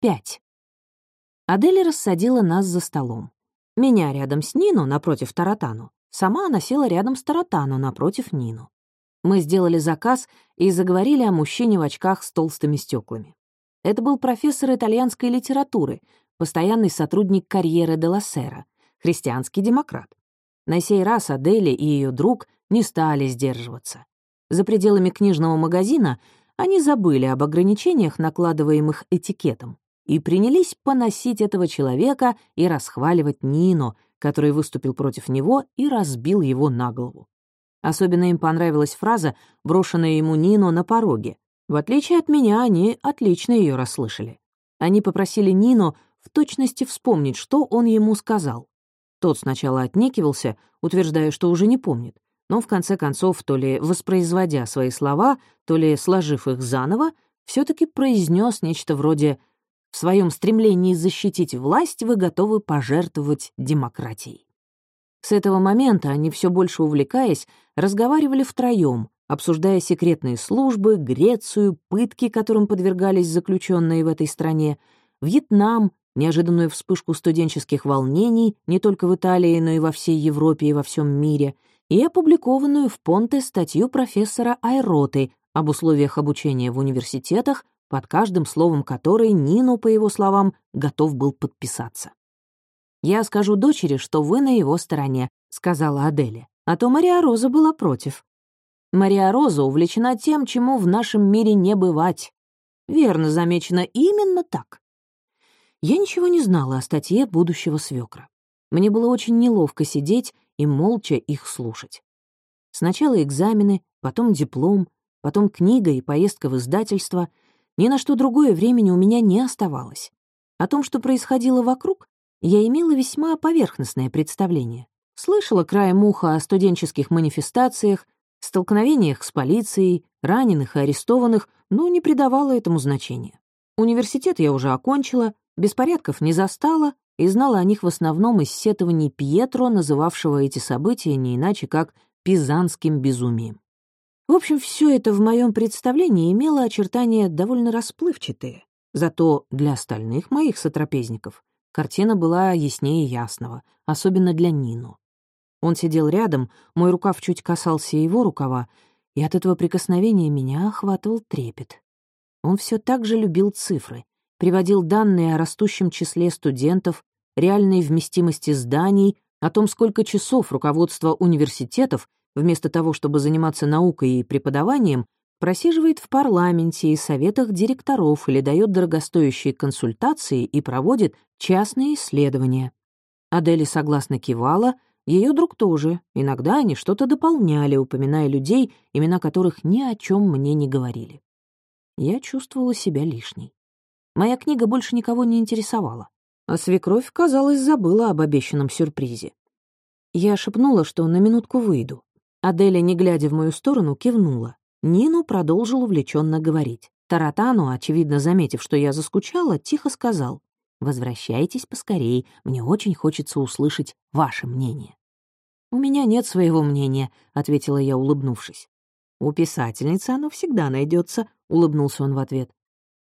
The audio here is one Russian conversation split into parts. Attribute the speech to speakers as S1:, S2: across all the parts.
S1: пять. Адель рассадила нас за столом. Меня рядом с Нину напротив Таратану. Сама она села рядом с Таратану напротив Нину. Мы сделали заказ и заговорили о мужчине в очках с толстыми стеклами. Это был профессор итальянской литературы, постоянный сотрудник карьеры де Лассера, христианский демократ. На сей раз Адели и ее друг не стали сдерживаться. За пределами книжного магазина они забыли об ограничениях, накладываемых этикетом, и принялись поносить этого человека и расхваливать Нино, который выступил против него и разбил его на голову. Особенно им понравилась фраза, брошенная ему Нино на пороге. В отличие от меня, они отлично ее расслышали. Они попросили Нино в точности вспомнить, что он ему сказал. Тот сначала отнекивался, утверждая, что уже не помнит, но в конце концов, то ли воспроизводя свои слова, то ли сложив их заново, все таки произнес нечто вроде «В своем стремлении защитить власть вы готовы пожертвовать демократией». С этого момента они, все больше увлекаясь, разговаривали втроем, обсуждая секретные службы, Грецию, пытки, которым подвергались заключенные в этой стране, Вьетнам, неожиданную вспышку студенческих волнений не только в Италии, но и во всей Европе и во всем мире, и опубликованную в Понте статью профессора Айроты об условиях обучения в университетах, под каждым словом которой Нину, по его словам, готов был подписаться. «Я скажу дочери, что вы на его стороне», — сказала Аделя, а то Мария Роза была против. Мария Роза увлечена тем, чему в нашем мире не бывать. Верно замечено, именно так. Я ничего не знала о статье будущего свекра. Мне было очень неловко сидеть и молча их слушать. Сначала экзамены, потом диплом, потом книга и поездка в издательство. Ни на что другое времени у меня не оставалось. О том, что происходило вокруг, я имела весьма поверхностное представление. Слышала краем уха о студенческих манифестациях, столкновениях с полицией, раненых и арестованных, но не придавала этому значения. Университет я уже окончила, Беспорядков не застала и знала о них в основном из сетований Пьетро, называвшего эти события не иначе как «пизанским безумием». В общем, все это в моем представлении имело очертания довольно расплывчатые, зато для остальных моих сотрапезников картина была яснее ясного, особенно для Нину. Он сидел рядом, мой рукав чуть касался его рукава, и от этого прикосновения меня охватывал трепет. Он все так же любил цифры, приводил данные о растущем числе студентов, реальной вместимости зданий, о том, сколько часов руководство университетов, вместо того, чтобы заниматься наукой и преподаванием, просиживает в парламенте и советах директоров или дает дорогостоящие консультации и проводит частные исследования. Адели согласно кивала, ее друг тоже. Иногда они что-то дополняли, упоминая людей, имена которых ни о чем мне не говорили. Я чувствовала себя лишней. Моя книга больше никого не интересовала, а свекровь, казалось, забыла об обещанном сюрпризе. Я шепнула, что на минутку выйду. Аделя, не глядя в мою сторону, кивнула. Нину продолжил увлеченно говорить. Таратану, очевидно заметив, что я заскучала, тихо сказал. «Возвращайтесь поскорей, мне очень хочется услышать ваше мнение». «У меня нет своего мнения», — ответила я, улыбнувшись. «У писательницы оно всегда найдется, улыбнулся он в ответ.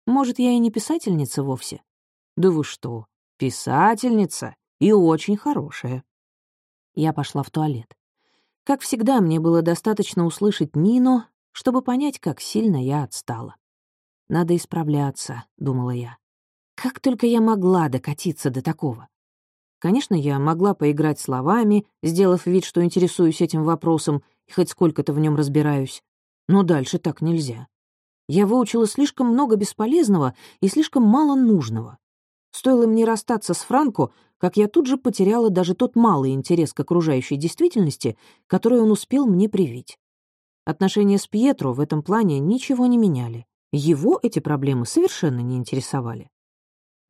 S1: Может, я и не писательница вовсе? Да вы что, писательница и очень хорошая. Я пошла в туалет. Как всегда, мне было достаточно услышать Нину, чтобы понять, как сильно я отстала. «Надо исправляться», — думала я. Как только я могла докатиться до такого? Конечно, я могла поиграть словами, сделав вид, что интересуюсь этим вопросом и хоть сколько-то в нем разбираюсь. Но дальше так нельзя. Я выучила слишком много бесполезного и слишком мало нужного. Стоило мне расстаться с Франко, как я тут же потеряла даже тот малый интерес к окружающей действительности, который он успел мне привить. Отношения с Пьетро в этом плане ничего не меняли. Его эти проблемы совершенно не интересовали.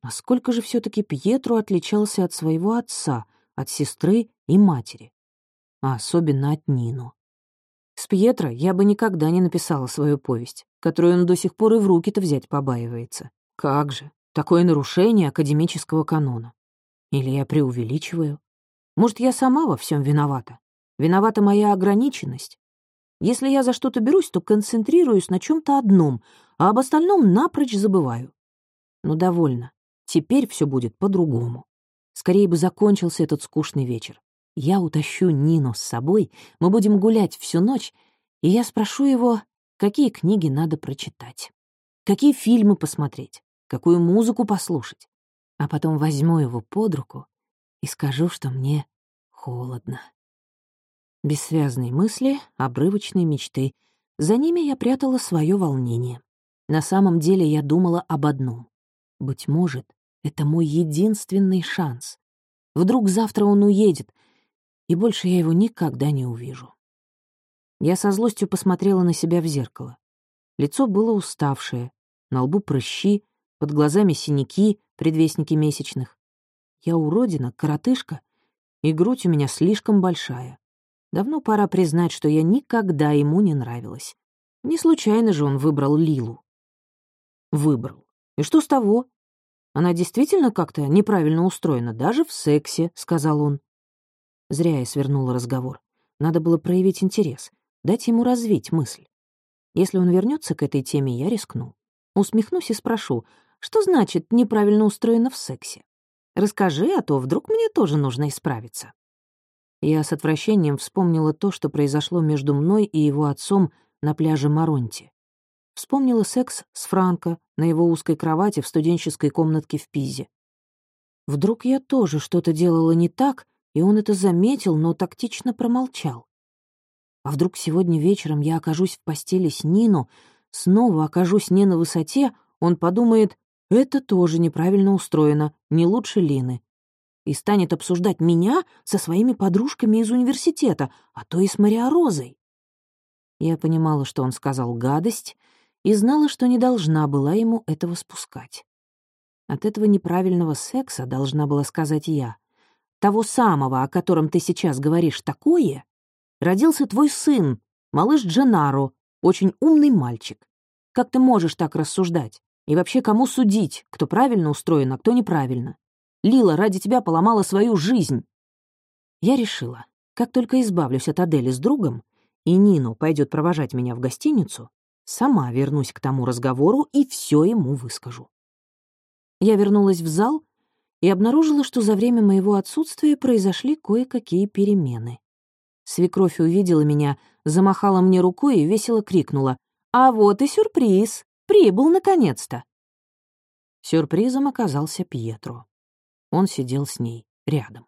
S1: Насколько же все таки Пьетро отличался от своего отца, от сестры и матери, а особенно от Нину. С Пьетро я бы никогда не написала свою повесть, которую он до сих пор и в руки-то взять побаивается. Как же, такое нарушение академического канона. Или я преувеличиваю? Может, я сама во всем виновата? Виновата моя ограниченность? Если я за что-то берусь, то концентрируюсь на чем то одном, а об остальном напрочь забываю. Ну, довольно. Теперь все будет по-другому. Скорее бы закончился этот скучный вечер. Я утащу Нину с собой, мы будем гулять всю ночь, и я спрошу его, какие книги надо прочитать, какие фильмы посмотреть, какую музыку послушать. А потом возьму его под руку и скажу, что мне холодно. Бессвязные мысли, обрывочные мечты. За ними я прятала свое волнение. На самом деле я думала об одном. Быть может, это мой единственный шанс. Вдруг завтра он уедет, и больше я его никогда не увижу. Я со злостью посмотрела на себя в зеркало. Лицо было уставшее, на лбу прыщи, под глазами синяки, предвестники месячных. Я уродина, коротышка, и грудь у меня слишком большая. Давно пора признать, что я никогда ему не нравилась. Не случайно же он выбрал Лилу. Выбрал. И что с того? Она действительно как-то неправильно устроена, даже в сексе, — сказал он. Зря я свернула разговор. Надо было проявить интерес, дать ему развить мысль. Если он вернется к этой теме, я рискну. Усмехнусь и спрошу, что значит неправильно устроена в сексе? Расскажи, а то вдруг мне тоже нужно исправиться. Я с отвращением вспомнила то, что произошло между мной и его отцом на пляже Маронти. Вспомнила секс с Франко на его узкой кровати в студенческой комнатке в Пизе. Вдруг я тоже что-то делала не так, и он это заметил, но тактично промолчал. А вдруг сегодня вечером я окажусь в постели с Нино, снова окажусь не на высоте, он подумает, это тоже неправильно устроено, не лучше Лины. И станет обсуждать меня со своими подружками из университета, а то и с Мариорозой. Я понимала, что он сказал гадость, и знала, что не должна была ему этого спускать. От этого неправильного секса должна была сказать я. Того самого, о котором ты сейчас говоришь такое, родился твой сын, малыш Дженаро, очень умный мальчик. Как ты можешь так рассуждать? И вообще, кому судить, кто правильно устроен, а кто неправильно? Лила ради тебя поломала свою жизнь. Я решила, как только избавлюсь от Адели с другом, и Нину пойдет провожать меня в гостиницу, Сама вернусь к тому разговору и все ему выскажу. Я вернулась в зал и обнаружила, что за время моего отсутствия произошли кое-какие перемены. Свекровь увидела меня, замахала мне рукой и весело крикнула. «А вот и сюрприз! Прибыл наконец-то!» Сюрпризом оказался Пьетро. Он сидел с ней рядом.